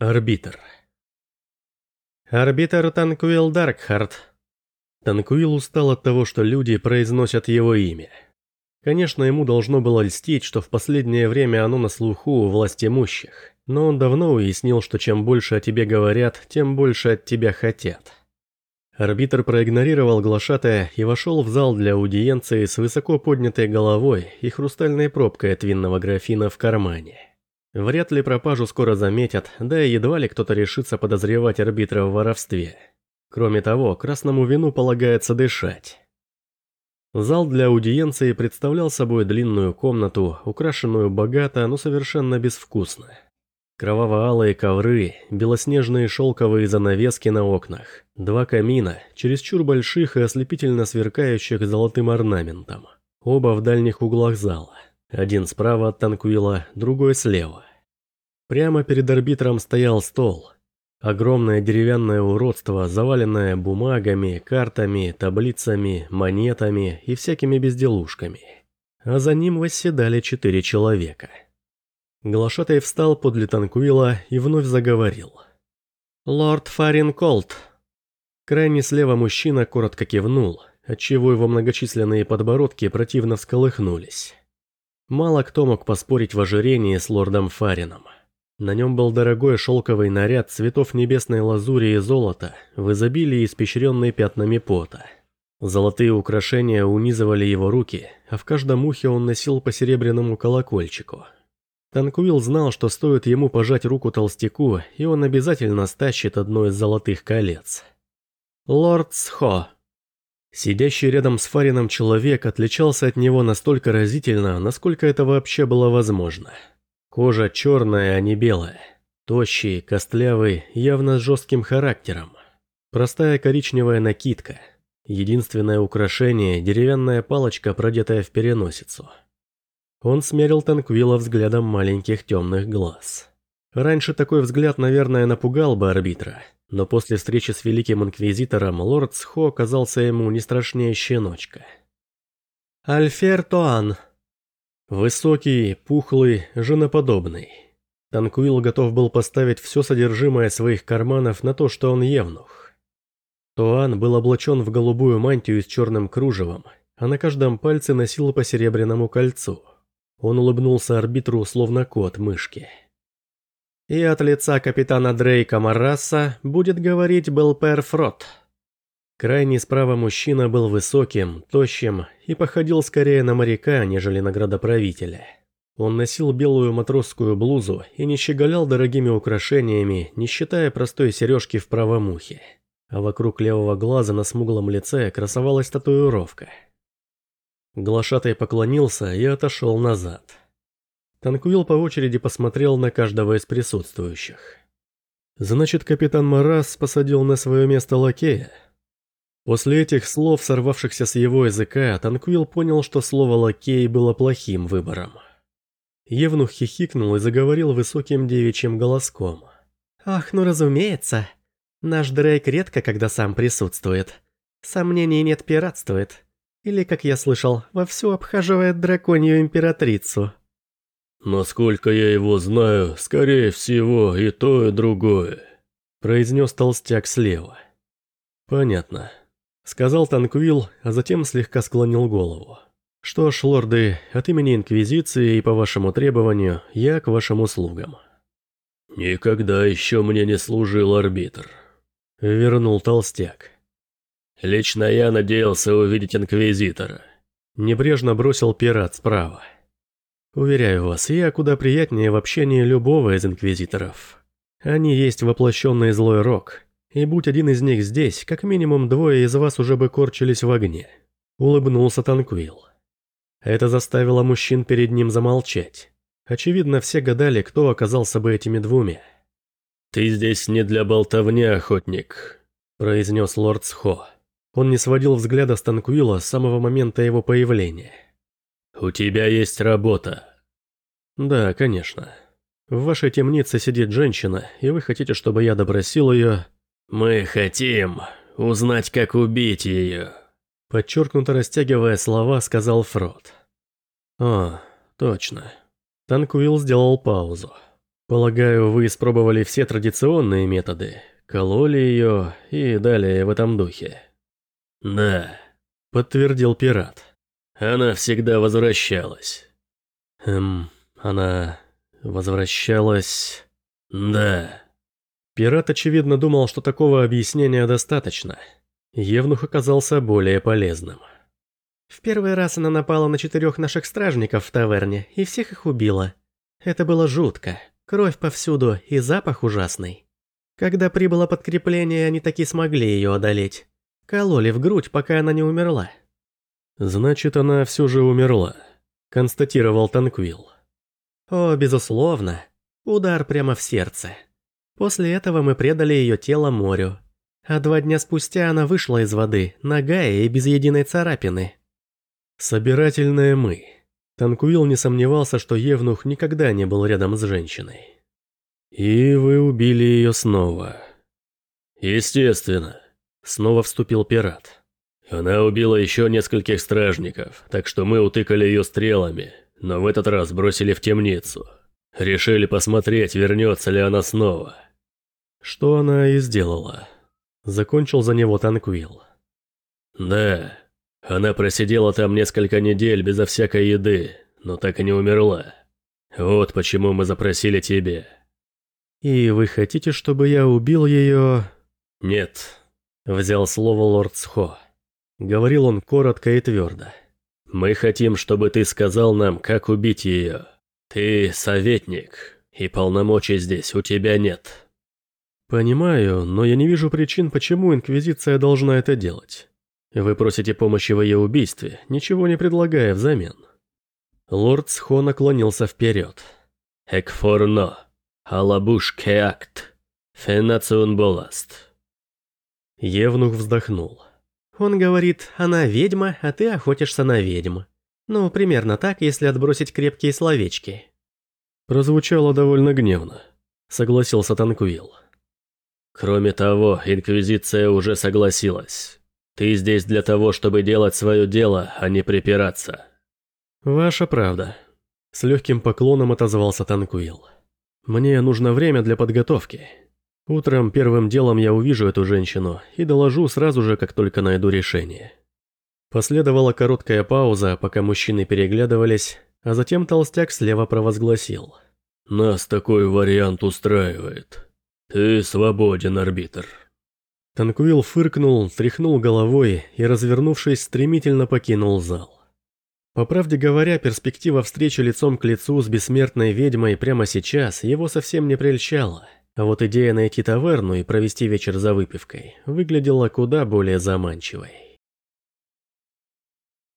Арбитр. Арбитр Танкуил Даркхарт. Танкуил устал от того, что люди произносят его имя. Конечно, ему должно было льстить, что в последнее время оно на слуху у власть имущих, но он давно уяснил, что чем больше о тебе говорят, тем больше от тебя хотят. Арбитр проигнорировал глашатая и вошел в зал для аудиенции с высоко поднятой головой и хрустальной пробкой от винного графина в кармане. Вряд ли пропажу скоро заметят, да и едва ли кто-то решится подозревать арбитра в воровстве. Кроме того, красному вину полагается дышать. Зал для аудиенции представлял собой длинную комнату, украшенную богато, но совершенно безвкусно. Кроваво-алые ковры, белоснежные шелковые занавески на окнах, два камина, чересчур больших и ослепительно сверкающих золотым орнаментом. Оба в дальних углах зала. Один справа от Танкуила, другой слева. Прямо перед арбитром стоял стол. Огромное деревянное уродство, заваленное бумагами, картами, таблицами, монетами и всякими безделушками. А за ним восседали четыре человека. Глашатай встал подле Танкуила и вновь заговорил. «Лорд Фарин Колт». Крайне слева мужчина коротко кивнул, отчего его многочисленные подбородки противно всколыхнулись. Мало кто мог поспорить в ожирении с лордом Фарином. На нем был дорогой шелковый наряд цветов небесной лазури и золота, в изобилии испещренный пятнами пота. Золотые украшения унизывали его руки, а в каждом ухе он носил по серебряному колокольчику. Танкуил знал, что стоит ему пожать руку толстяку, и он обязательно стащит одно из золотых колец. «Лорд Схо». Сидящий рядом с Фарином человек отличался от него настолько разительно, насколько это вообще было возможно – Кожа черная, а не белая. Тощий, костлявый, явно с жестким характером. Простая коричневая накидка. Единственное украшение – деревянная палочка, продетая в переносицу. Он смерил Танквила взглядом маленьких темных глаз. Раньше такой взгляд, наверное, напугал бы арбитра, но после встречи с Великим Инквизитором лорд Схо оказался ему не страшнее щеночка. «Альфер Тоан», Высокий, пухлый, женоподобный. Танкуил готов был поставить все содержимое своих карманов на то, что он евнух. Туан был облачен в голубую мантию с черным кружевом, а на каждом пальце носил по серебряному кольцу. Он улыбнулся арбитру, словно кот мышки. «И от лица капитана Дрейка Марраса будет говорить Белпер Фрот», Крайний справа мужчина был высоким, тощим и походил скорее на моряка, нежели на градоправителя. Он носил белую матросскую блузу и не щеголял дорогими украшениями, не считая простой сережки в правом ухе. А вокруг левого глаза на смуглом лице красовалась татуировка. Глашатай поклонился и отошел назад. Танкуил по очереди посмотрел на каждого из присутствующих. «Значит, капитан Марас посадил на свое место лакея?» После этих слов, сорвавшихся с его языка, Танквил понял, что слово «лакей» было плохим выбором. Евнух хихикнул и заговорил высоким девичьим голоском. «Ах, ну разумеется. Наш Дрейк редко когда сам присутствует. Сомнений нет, пиратствует. Или, как я слышал, вовсю обхаживает драконью императрицу». «Насколько я его знаю, скорее всего, и то, и другое», произнес толстяк слева. «Понятно. Сказал Танквил, а затем слегка склонил голову. «Что ж, лорды, от имени Инквизиции и по вашему требованию, я к вашим услугам». «Никогда еще мне не служил арбитр», — вернул толстяк. «Лично я надеялся увидеть Инквизитора». Небрежно бросил пират справа. «Уверяю вас, я куда приятнее в общении любого из Инквизиторов. Они есть воплощенный злой рок, и будь один из них здесь, как минимум двое из вас уже бы корчились в огне. Улыбнулся Танквил. Это заставило мужчин перед ним замолчать. Очевидно, все гадали, кто оказался бы этими двумя. «Ты здесь не для болтовни, охотник», – произнес лорд Схо. Он не сводил взгляда с Танквила с самого момента его появления. «У тебя есть работа». «Да, конечно. В вашей темнице сидит женщина, и вы хотите, чтобы я допросил ее...» «Мы хотим узнать, как убить ее», – подчеркнуто растягивая слова, сказал Фрод. «О, точно». Танкуил сделал паузу. Полагаю, вы испробовали все традиционные методы, кололи ее и далее в этом духе. Да, подтвердил пират. Она всегда возвращалась. Эм, она возвращалась... Да. Пират, очевидно, думал, что такого объяснения достаточно. Евнух оказался более полезным. В первый раз она напала на четырех наших стражников в таверне и всех их убила. Это было жутко. Кровь повсюду и запах ужасный. Когда прибыло подкрепление, они таки смогли ее одолеть. Кололи в грудь, пока она не умерла. Значит, она все же умерла, констатировал Танквилл. О, безусловно. Удар прямо в сердце. После этого мы предали ее тело морю. А два дня спустя она вышла из воды, нагая и без единой царапины. Собирательное «мы». Танкуил не сомневался, что Евнух никогда не был рядом с женщиной. «И вы убили ее снова». «Естественно», — снова вступил пират. «Она убила еще нескольких стражников, так что мы утыкали ее стрелами, но в этот раз бросили в темницу. Решили посмотреть, вернется ли она снова». Что она и сделала. Закончил за него Танквил. «Да, она просидела там несколько недель безо всякой еды, но так и не умерла. Вот почему мы запросили тебе. И вы хотите, чтобы я убил ее? Нет. Взял слово лорд Схо. Говорил он коротко и твердо. Мы хотим, чтобы ты сказал нам, как убить ее. Ты советник, и полномочий здесь у тебя нет. Понимаю, но я не вижу причин, почему Инквизиция должна это делать. Вы просите помощи в ее убийстве, ничего не предлагая взамен. Лорд Схо наклонился вперед. «Экфорно, алабуш кеакт, фенацион боласт». Евнух вздохнул. Он говорит, она ведьма, а ты охотишься на ведьм. Ну, примерно так, если отбросить крепкие словечки. Прозвучало довольно гневно, согласился Танквилл. Кроме того, Инквизиция уже согласилась. Ты здесь для того, чтобы делать свое дело, а не припираться. Ваша правда. С легким поклоном отозвался Танкуил. Мне нужно время для подготовки. Утром первым делом я увижу эту женщину и доложу сразу же, как только найду решение. Последовала короткая пауза, пока мужчины переглядывались, а затем толстяк слева провозгласил. «Нас такой вариант устраивает. Ты свободен, арбитр». Танквилл фыркнул, тряхнул головой и, развернувшись, стремительно покинул зал. По правде говоря, перспектива встречи лицом к лицу с бессмертной ведьмой прямо сейчас его совсем не прельщала, а вот идея найти таверну и провести вечер за выпивкой выглядела куда более заманчивой.